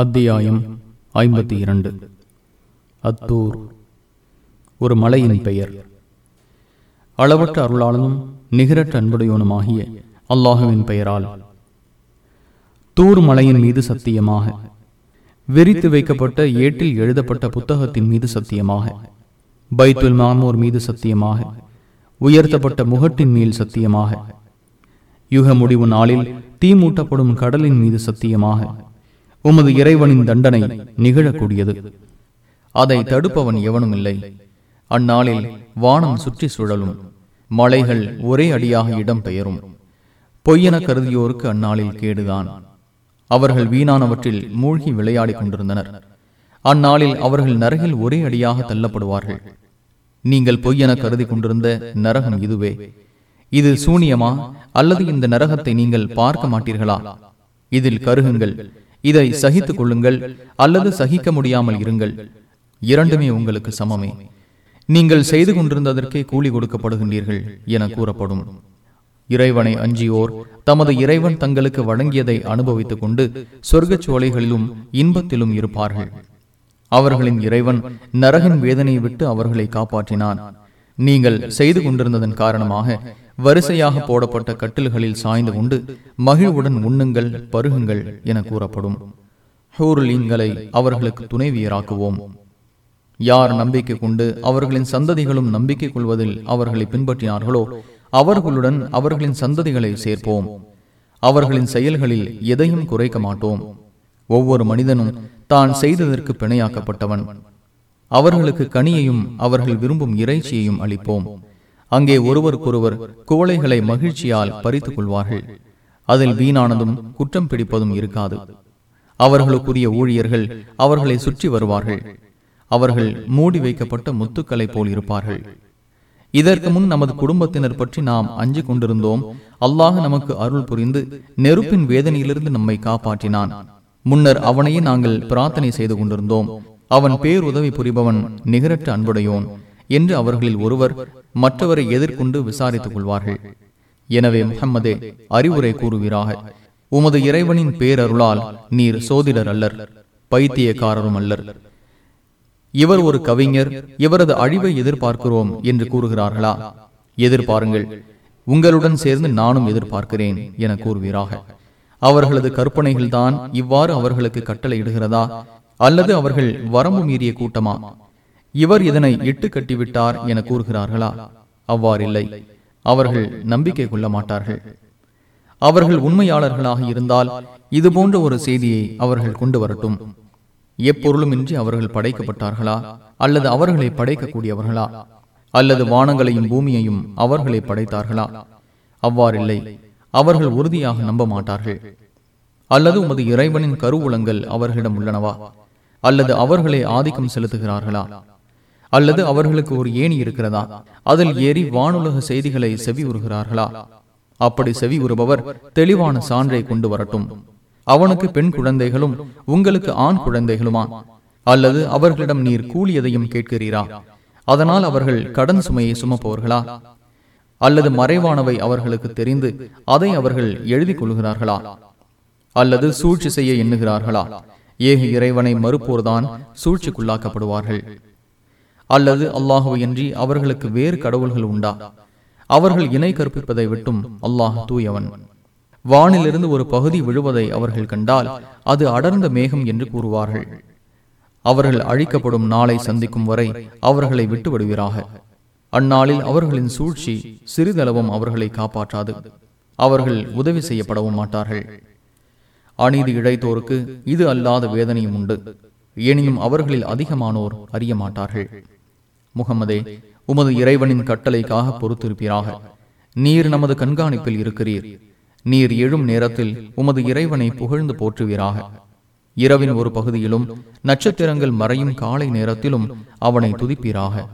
அத்தியாயம் ஐம்பத்தி இரண்டு. அத்தூர். ஒரு மலையின் பெயர். அளவற்ற அருளாளனும் நிகரற்ற அன்புடையவனுமாகிய அல்லாஹுவின் பெயரால். தூர் மலையின் மீது சத்தியமாக. விரித்து வைக்கப்பட்ட ஏட்டில் எழுதப்பட்ட புத்தகத்தின் மீது சத்தியமாக. பைத்துல் மாமூர் மீது சத்தியமாக. உயர்த்தப்பட்ட முகட்டின் மீது சத்தியமாக. யுக முடிவு நாளில் தீமூட்டப்படும் கடலின் மீது சத்தியமாக. உமது இறைவனின் தண்டனை நிகழக்கூடியது. அதை தடுப்பவன் எவனும் இல்லை அந்நாளில் வானம் சுற்றி சுழலும். மலைகள் ஒரே அடியாக இடம் பெயரும் பொய்யென கருதியோருக்கு அந்நாளில் கேடுதான். அவர்கள் வீணானவற்றில் மூழ்கி விளையாடிக் கொண்டிருந்தனர். அந்நாளில் அவர்கள் நரகில் ஒரே அடியாக தள்ளப்படுவார்கள். நீங்கள் பொய்யென கருதி கொண்டிருந்த நரகம் இதுவே. இது சூனியமா? அல்லது இந்த நரகத்தை நீங்கள் பார்க்க மாட்டீர்களா? இதில் கருகுங்கள். இதை சகித்துக் கொள்ளுங்கள் அல்லது சகிக்க முடியாமல் இருங்கள். இரண்டுமே உங்களுக்கு சமமே. நீங்கள் செய்து கொண்டிருந்ததற்கே கூலி கொடுக்கப்படுகின்றீர்கள் என கூறப்படும். இறைவனை அஞ்சியோர் தமது இறைவன் தங்களுக்கு வழங்கியதை அனுபவித்துக் கொண்டு சொர்க்கச் சோலைகளிலும் இன்பத்திலும் இருப்பார்கள். அவர்களின் இறைவன் நரகின் வேதனையை விட்டு அவர்களை காப்பாற்றினான். நீங்கள் செய்து கொண்டிருந்ததன் காரணமாக வரிசையாக போடப்பட்ட கட்டில்களில் சாய்ந்து கொண்டு மகிழ்வுடன் உண்ணுங்கள் பருகுங்கள் என கூறப்படும். ஹூர்லீன்களை அவர்களுக்கு துணைவியராக்குவோம். யார் நம்பிக்கை கொண்டு அவர்களின் சந்ததிகளும் நம்பிக்கை கொள்வதில் அவர்களை பின்பற்றினார்களோ அவர்களுடன் அவர்களின் சந்ததிகளை சேர்ப்போம். அவர்களின் செயல்களில் எதையும் குறைக்க மாட்டோம். ஒவ்வொரு மனிதனும் தான் செய்ததற்கு பிணையாக்கப்பட்டவன். அவர்களுக்கு கனியையும் அவர்கள் விரும்பும் இறைச்சியையும் அளிப்போம். அங்கே ஒருவருக்கொருவர் குவளைகளை மகிழ்ச்சியால் பறித்துக் கொள்வார்கள் அதில் வீணானதும் குற்றம் பிடிப்பதும் இருக்காது. அவர்களுக்குரிய ஊழியர்கள் அவர்களை சுற்றி வருவார்கள். அவர்கள் மூடி வைக்கப்பட்ட முத்துக்களை போல் இருப்பார்கள். இதற்கு முன் நமது குடும்பத்தினர் பற்றி நாம் அஞ்சு கொண்டிருந்தோம். அல்லாஹ் நமக்கு அருள் புரிந்து நெருப்பின் வேதனையிலிருந்து நம்மை காப்பாற்றினான். முன்னர் அவனையே நாங்கள் பிரார்த்தனை செய்து கொண்டிருந்தோம். அவன் பேருதவி புரிபவன் நிகரற்ற அன்புடையோன். என்று அவர்களில் ஒருவர் மற்றவரை எதிர்கொண்டு விசாரித்துக் கொள்வார்கள். எனவே முகம்மதே அறிவுரை கூறுவீராக. உமது இறைவனின் பேரருளால் நீர் சோதிடர் அல்லர் பைத்தியக்காரரும் அல்லர். இவர் ஒரு கவிஞர் இவரது அழிவை எதிர்பார்க்கிறோம் என்று கூறுகிறார்களா? எதிர்பாருங்கள் உங்களுடன் சேர்ந்து நானும் எதிர்பார்க்கிறேன் என கூறுவீராக. அவர்களது கற்பனைகள்தான் இவ்வாறு அவர்களுக்கு கட்டளையிடுகிறதா? அல்லது அவர்கள் வரம்பு மீறிய கூட்டமா? இவர் இதனை இட்டு கட்டிவிட்டார் என கூறுகிறார்களா? அவ்வாறில்லை. அவர்கள் நம்பிக்கை கொள்ள மாட்டார்கள். அவர்கள் உண்மையாளர்களாக இருந்தால் இதுபோன்ற ஒரு செய்தியை அவர்கள் கொண்டு வரட்டும். எப்பொருளுமின்றி அவர்கள் படைக்கப்பட்டார்களா? அல்லது அவர்களை படைக்கக்கூடியவர்களா? அல்லது வானங்களையும் பூமியையும் அவர்களை படைத்தார்களா? அவ்வாறில்லை. அவர்கள் உறுதியாக நம்ப மாட்டார்கள். அல்லது உமது இறைவனின் கருவூலங்கள் அவர்களிடம் உள்ளனவா? அல்லது அவர்களை ஆதிக்கம் செலுத்துகிறார்களா? அல்லது அவர்களுக்கு ஒரு ஏணி இருக்கிறதா? அதில் ஏறி வானுலக செய்திகளை செவி உறுகிறார்களா அப்படி செவி உறுபவர் தெளிவான சான்றை கொண்டு வரட்டும். அவனுக்கு பெண் குழந்தைகளும் உங்களுக்கு ஆண் குழந்தைகளுமா? அல்லது அவர்களிடம் நீர் கூலியதையும் கேட்கிறீரா? அதனால் அவர்கள் கடன் சுமையை சுமப்பவர்களா? அல்லது மறைவானவை அவர்களுக்கு தெரிந்து அதை அவர்கள் எழுதி கொள்கிறார்களா? அல்லது சூழ்ச்சி செய்ய எண்ணுகிறார்களா? ஏக இறைவனை மறுப்போர்தான் சூழ்ச்சிக்குள்ளாக்கப்படுவார்கள். அல்லது அல்லாஹுவையன்றி அவர்களுக்கு வேறு கடவுள்கள் உண்டா? அவர்கள் இணை கற்பிப்பதை விட்டும் அல்லாஹ் தூயவன். வானிலிருந்து ஒரு பகுதி விழுவதை அவர்கள் கண்டால் அது அடர்ந்த மேகம் என்று கூறுவார்கள். அவர்கள் அழிக்கப்படும் நாளை சந்திக்கும் வரை அவர்களை விட்டுவிடுவீராக. அந்நாளில் அவர்களின் சூழ்ச்சி சிறிதளவும் அவர்களை காப்பாற்றாது. அவர்கள் உதவி செய்யப்படவும் மாட்டார்கள். அநீதி இழைத்தோருக்கு இது அல்லாத வேதனையும் உண்டு. எனினும் அவர்களில் அதிகமானோர் அறிய மாட்டார்கள். முகமதே உமது இறைவனின் கட்டளைக்காக பொறுத்திருப்பீராக. நீர் நமது கண்காணிப்பில் இருக்கிறீர். நீர் எழும் நேரத்தில் உமது இறைவனை புகழ்ந்து போற்றுவீராக. இரவின் ஒரு பகுதியிலும் நட்சத்திரங்கள் மறையும் காலை நேரத்திலும் அவனை துதிப்பீராக.